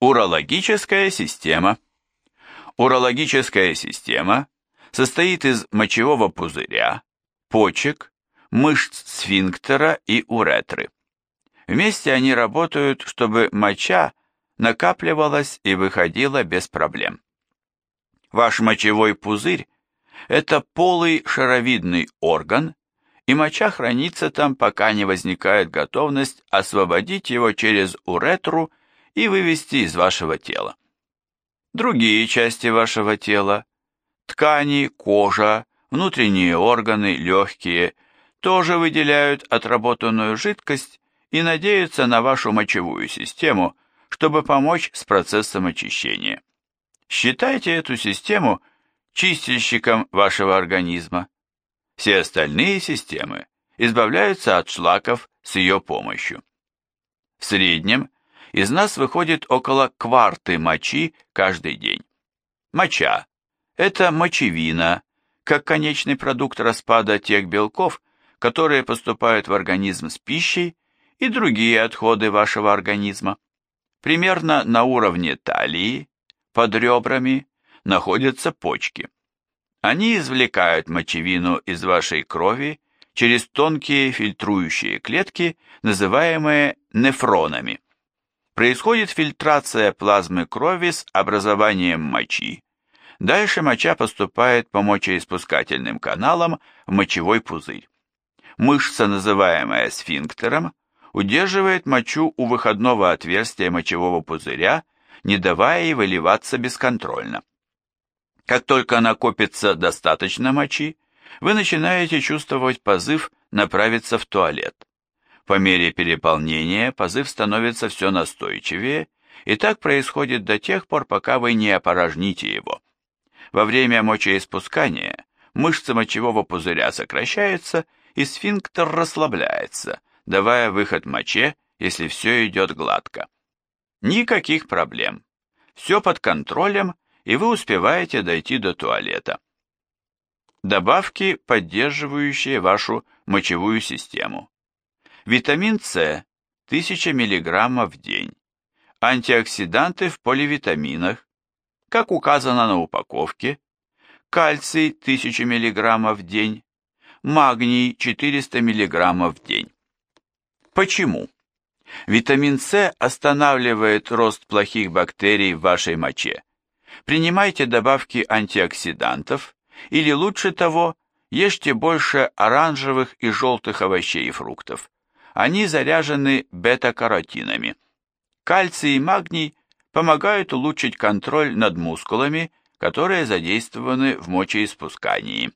Урологическая система. Урологическая система состоит из мочевого пузыря, почек, мышц сфинктера и уретры. Вместе они работают, чтобы моча накапливалась и выходила без проблем. Ваш мочевой пузырь – это полый шаровидный орган, и моча хранится там, пока не возникает готовность освободить его через уретру и вывести из вашего тела. Другие части вашего тела – ткани, кожа, внутренние органы, легкие – тоже выделяют отработанную жидкость и надеются на вашу мочевую систему, чтобы помочь с процессом очищения. Считайте эту систему чистильщиком вашего организма. Все остальные системы избавляются от шлаков с ее помощью. В среднем из нас выходит около кварты мочи каждый день. Моча – это мочевина, как конечный продукт распада тех белков, которые поступают в организм с пищей и другие отходы вашего организма. Примерно на уровне талии, под ребрами, находятся почки. Они извлекают мочевину из вашей крови через тонкие фильтрующие клетки, называемые нефронами. Происходит фильтрация плазмы крови с образованием мочи. Дальше моча поступает по мочеиспускательным каналам в мочевой пузырь. Мышца, называемая сфинктером, удерживает мочу у выходного отверстия мочевого пузыря, не давая ей выливаться бесконтрольно. Как только накопится достаточно мочи, вы начинаете чувствовать позыв направиться в туалет. По мере переполнения позыв становится все настойчивее, и так происходит до тех пор, пока вы не опорожните его. Во время мочеиспускания мышцы мочевого пузыря сокращаются, и сфинктер расслабляется, давая выход моче, если все идет гладко. Никаких проблем. Все под контролем, и вы успеваете дойти до туалета. Добавки, поддерживающие вашу мочевую систему. Витамин С 1000 мг в день. Антиоксиданты в поливитаминах, как указано на упаковке. Кальций 1000 мг в день магний 400 мг в день. Почему? Витамин С останавливает рост плохих бактерий в вашей моче. Принимайте добавки антиоксидантов или лучше того, ешьте больше оранжевых и желтых овощей и фруктов. Они заряжены бета-каротинами. Кальций и магний помогают улучшить контроль над мускулами, которые задействованы в мочеиспускании.